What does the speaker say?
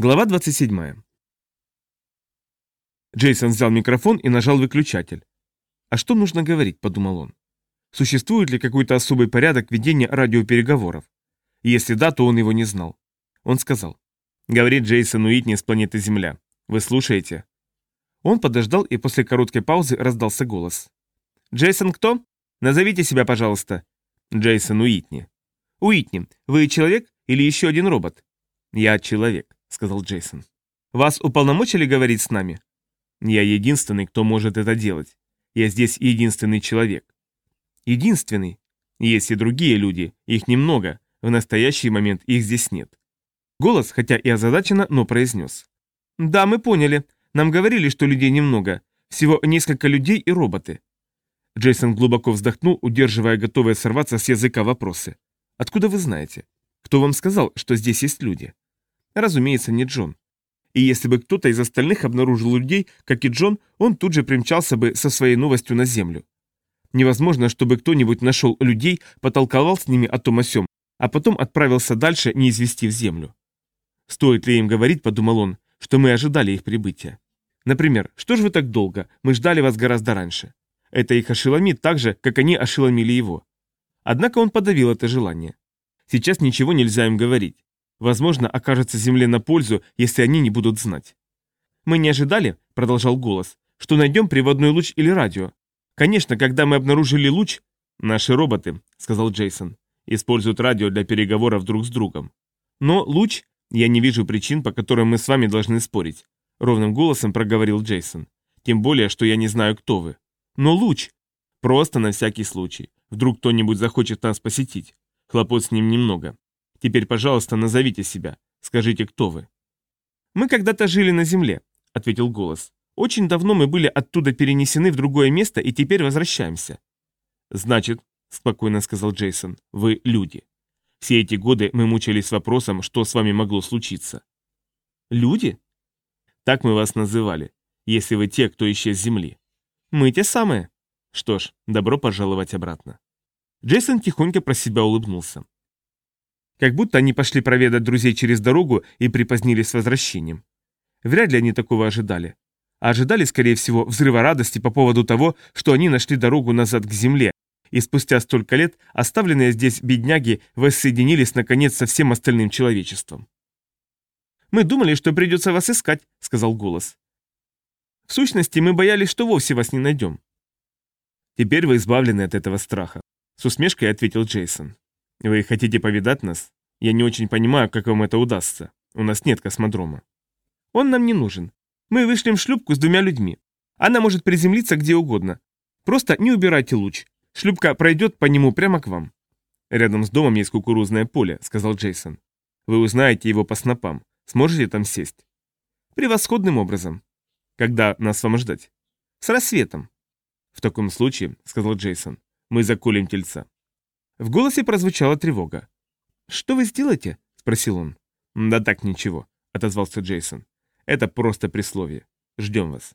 Глава 27. Джейсон взял микрофон и нажал выключатель. «А что нужно говорить?» – подумал он. Существует ли какой-то особый порядок ведения радиопереговоров? Если да, то он его не знал. Он сказал. «Говорит Джейсон Уитни с планеты Земля. Вы слушаете?» Он подождал, и после короткой паузы раздался голос. «Джейсон кто? Назовите себя, пожалуйста». «Джейсон Уитни». «Уитни, вы человек или еще один робот?» «Я человек». — сказал Джейсон. «Вас уполномочили говорить с нами?» «Я единственный, кто может это делать. Я здесь единственный человек». «Единственный?» «Есть и другие люди, их немного. В настоящий момент их здесь нет». Голос, хотя и озадаченно, но произнес. «Да, мы поняли. Нам говорили, что людей немного. Всего несколько людей и роботы». Джейсон глубоко вздохнул, удерживая готовые сорваться с языка вопросы. «Откуда вы знаете? Кто вам сказал, что здесь есть люди?» Разумеется, не Джон. И если бы кто-то из остальных обнаружил людей, как и Джон, он тут же примчался бы со своей новостью на Землю. Невозможно, чтобы кто-нибудь нашел людей, потолковал с ними о том о сём, а потом отправился дальше, не известив Землю. Стоит ли им говорить, подумал он, что мы ожидали их прибытия. Например, что же вы так долго, мы ждали вас гораздо раньше. Это их ошеломит так же, как они ошеломили его. Однако он подавил это желание. Сейчас ничего нельзя им говорить. Возможно, окажется Земле на пользу, если они не будут знать. «Мы не ожидали», — продолжал голос, — «что найдем приводной луч или радио. Конечно, когда мы обнаружили луч...» «Наши роботы», — сказал Джейсон, — «используют радио для переговоров друг с другом. Но луч... Я не вижу причин, по которым мы с вами должны спорить», — ровным голосом проговорил Джейсон. «Тем более, что я не знаю, кто вы. Но луч... Просто на всякий случай. Вдруг кто-нибудь захочет нас посетить. Хлопот с ним немного. Теперь, пожалуйста, назовите себя. Скажите, кто вы». «Мы когда-то жили на Земле», — ответил голос. «Очень давно мы были оттуда перенесены в другое место и теперь возвращаемся». «Значит», — спокойно сказал Джейсон, — «вы люди. Все эти годы мы мучились вопросом, что с вами могло случиться». «Люди?» «Так мы вас называли, если вы те, кто исчез с Земли». «Мы те самые». «Что ж, добро пожаловать обратно». Джейсон тихонько про себя улыбнулся. Как будто они пошли проведать друзей через дорогу и припозднились с возвращением. Вряд ли они такого ожидали. А ожидали, скорее всего, взрыва радости по поводу того, что они нашли дорогу назад к земле, и спустя столько лет оставленные здесь бедняги воссоединились наконец со всем остальным человечеством. «Мы думали, что придется вас искать», — сказал голос. «В сущности, мы боялись, что вовсе вас не найдем». «Теперь вы избавлены от этого страха», — с усмешкой ответил Джейсон. Вы хотите повидать нас? Я не очень понимаю, как вам это удастся. У нас нет космодрома. Он нам не нужен. Мы вышлем шлюпку с двумя людьми. Она может приземлиться где угодно. Просто не убирайте луч. Шлюпка пройдет по нему прямо к вам. Рядом с домом есть кукурузное поле, сказал Джейсон. Вы узнаете его по снопам. Сможете там сесть? Превосходным образом. Когда нас вам ждать? С рассветом. В таком случае, сказал Джейсон, мы заколем тельца. В голосе прозвучала тревога. «Что вы сделаете?» – спросил он. «Да так ничего», – отозвался Джейсон. «Это просто присловие. Ждем вас».